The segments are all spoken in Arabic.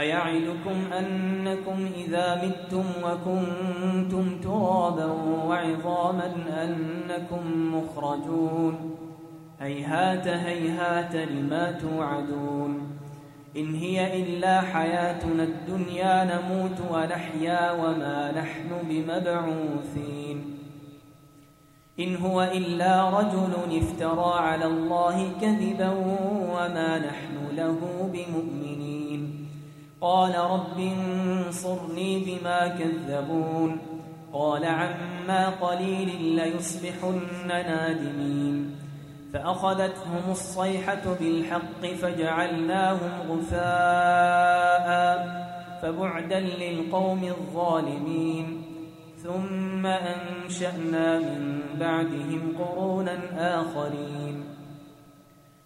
أيعدكم أنكم إذا متم وكنتم ترابا وعظاما أنكم مخرجون؟ هيهات هيهات لما توعدون؟ إن هي إلا حياتنا الدنيا نموت ونحيا وما نحن بمبعوثين. إن هو إلا رجل افترى على الله كذبا وما نحن له بمؤمنين. قال رب انصرني بما كذبون قال عما قليل ليصبحن نادمين فأخذتهم الصيحة بالحق فجعلناهم غثاء فبعدا للقوم الظالمين ثم أنشأنا من بعدهم قرونا آخرين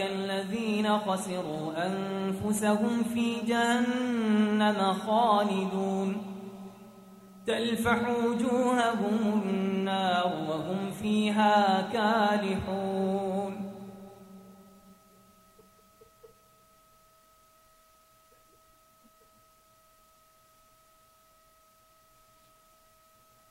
الذين خسروا أنفسهم في جهنم خالدون. تلفح وجوههم النار وهم فيها كالحون.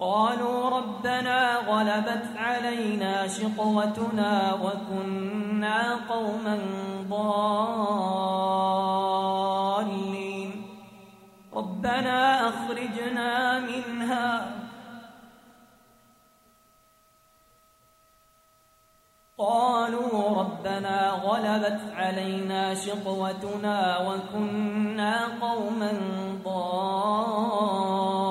قالوا ربنا غلبت علينا شقوتنا وكنا قوما ضالين. ربنا أخرجنا منها. قالوا ربنا غلبت علينا شقوتنا وكنا قوما ضالين.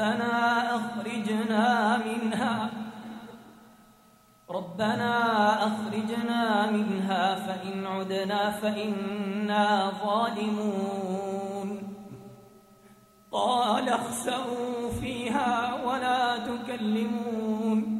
ربنا أخرجنا منها. ربنا أخرجنا منها فإن عدنا فإنا ظالمون. قال اخسئوا فيها ولا تكلمون.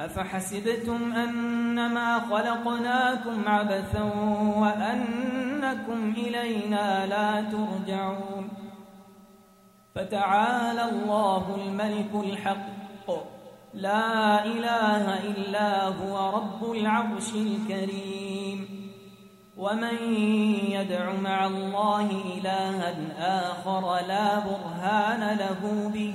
أفحسبتم أنما خلقناكم عبثا وأنكم إلينا لا ترجعون فتعالى الله الملك الحق. لا إله إلا هو رب العرش الكريم. ومن يدع مع الله إلها آخر لا برهان له به.